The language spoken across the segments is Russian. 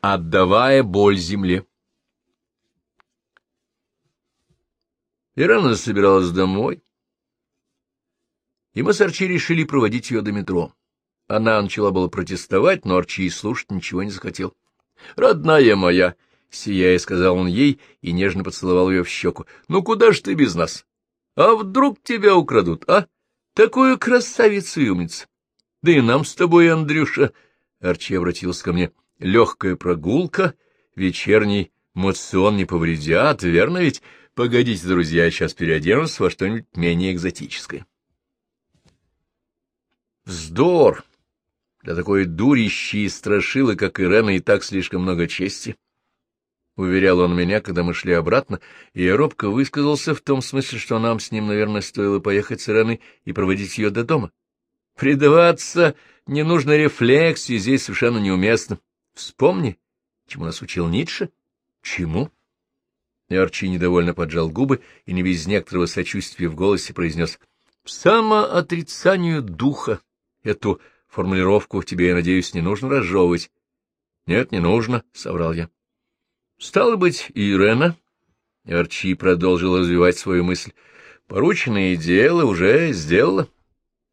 отдавая боль земле. Ирана собиралась домой, и мы с Арчи решили проводить ее до метро. Она начала было протестовать, но Арчи слушать ничего не захотел. — Родная моя! — сияя, сказал он ей и нежно поцеловал ее в щеку. — Ну куда ж ты без нас? А вдруг тебя украдут, а? Такую красавицу и умницу! Да и нам с тобой, Андрюша! — Арчи обратился ко мне. — Легкая прогулка, вечерний моцион не повредят, верно ведь? Погодите, друзья, я сейчас переоденусь во что-нибудь менее экзотическое. Вздор! Для такой дурищи и страшилы, как Ирена, и так слишком много чести. Уверял он меня, когда мы шли обратно, и я робко высказался в том смысле, что нам с ним, наверное, стоило поехать с Иреной и проводить ее до дома. Предаваться ненужной рефлексии здесь совершенно неуместно. Вспомни, чему нас учил Ницше. Чему? И Арчи недовольно поджал губы и не без некоторого сочувствия в голосе произнес «Самоотрицанию духа». Эту формулировку тебе, я надеюсь, не нужно разжевывать. — Нет, не нужно, — соврал я. — Стало быть, Ирена, — Арчи продолжил развивать свою мысль, — порученное дело уже сделала.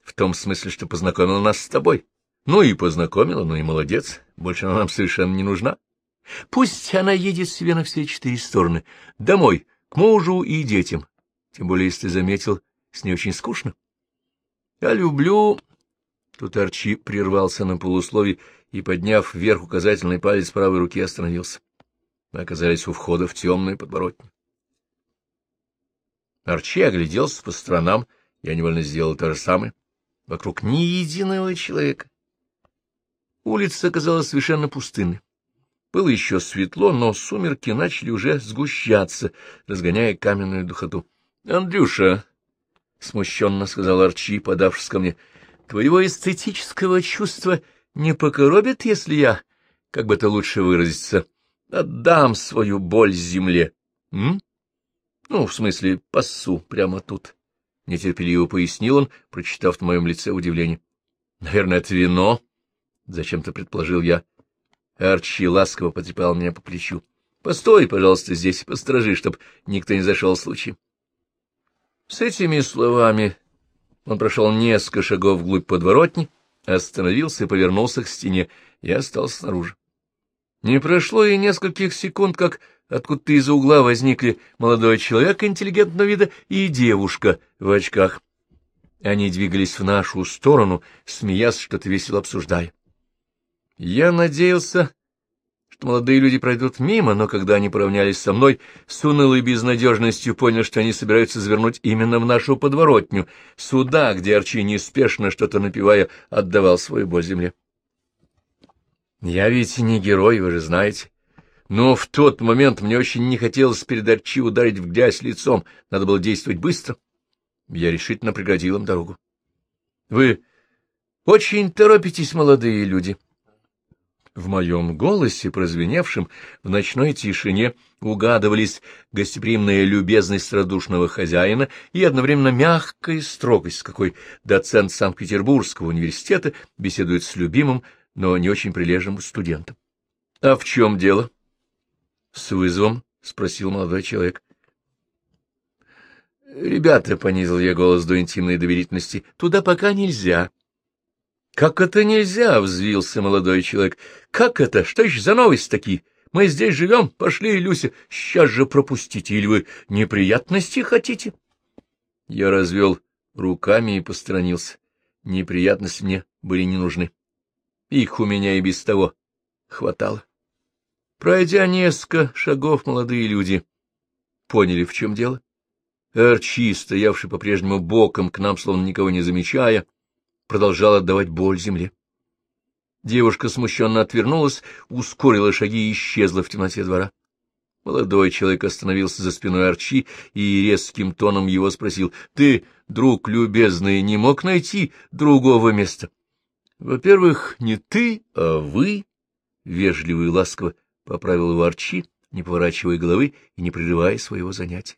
В том смысле, что познакомила нас с тобой. Ну и познакомила, ну и молодец. Больше она нам совершенно не нужна. Пусть она едет себе на все четыре стороны. Домой, к мужу и детям. Тем более, если заметил, с ней очень скучно. Я люблю Тут Арчи прервался на полуслове и, подняв вверх указательный палец правой руки, остановился. Мы оказались у входа в темную подворотню. Арчи огляделся по сторонам, я невольно сделал то же самое. Вокруг ни единого человека. Улица оказалась совершенно пустынной. Было еще светло, но сумерки начали уже сгущаться, разгоняя каменную духоту. — Андрюша, — смущенно сказал Арчи, подавшись ко мне, — Твоего эстетического чувства не покоробит, если я, как бы это лучше выразиться, отдам свою боль земле? М? Ну, в смысле, пассу прямо тут. Нетерпеливо пояснил он, прочитав на моем лице удивление. — Наверное, это вино? — зачем-то предположил я. Арчи ласково потрепал меня по плечу. — Постой, пожалуйста, здесь, посторожи, чтоб никто не зашел случай. С этими словами он прошел несколько шагов вглубь подворотни, остановился и повернулся к стене. Я остался снаружи. Не прошло и нескольких секунд, как откуда-то из-за угла возникли молодой человек интеллигентного вида и девушка в очках. Они двигались в нашу сторону, смеясь, что-то весело обсуждая. Я надеялся, что молодые люди пройдут мимо, но когда они поравнялись со мной, с унылой безнадежностью понял, что они собираются завернуть именно в нашу подворотню, сюда, где Арчи неспешно, что-то напивая, отдавал свою боль земле. Я ведь не герой, вы же знаете. Но в тот момент мне очень не хотелось перед Арчи ударить в грязь лицом, надо было действовать быстро. Я решительно преградил им дорогу. — Вы очень торопитесь, молодые люди, — в моем голосе, прозвеневшем в ночной тишине, угадывались гостеприимная любезность радушного хозяина и одновременно мягкая строгость, с какой доцент Санкт-Петербургского университета беседует с любимым, но не очень прилежным студентом. — А в чем дело? — С вызовом, — спросил молодой человек. — Ребята, — понизил я голос до интимной доверительности, — туда пока нельзя. «Как это нельзя?» — взвился молодой человек. «Как это? Что еще за новости такие? Мы здесь живем? Пошли, Люся, сейчас же пропустите, или вы неприятности хотите?» Я развел руками и посторонился. Неприятности мне были не нужны. Их у меня и без того хватало. Пройдя несколько шагов, молодые люди поняли, в чем дело. Арчи, стоявший по-прежнему боком к нам, словно никого не замечая, продолжал отдавать боль земле. Девушка смущенно отвернулась, ускорила шаги и исчезла в темноте двора. Молодой человек остановился за спиной Арчи и резким тоном его спросил, — Ты, друг любезный, не мог найти другого места? — Во-первых, не ты, а вы, — вежливо и ласково поправил его Арчи, не поворачивая головы и не прерывая своего занятия.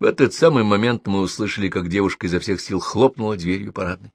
В этот самый момент мы услышали, как девушка изо всех сил хлопнула дверью парадной.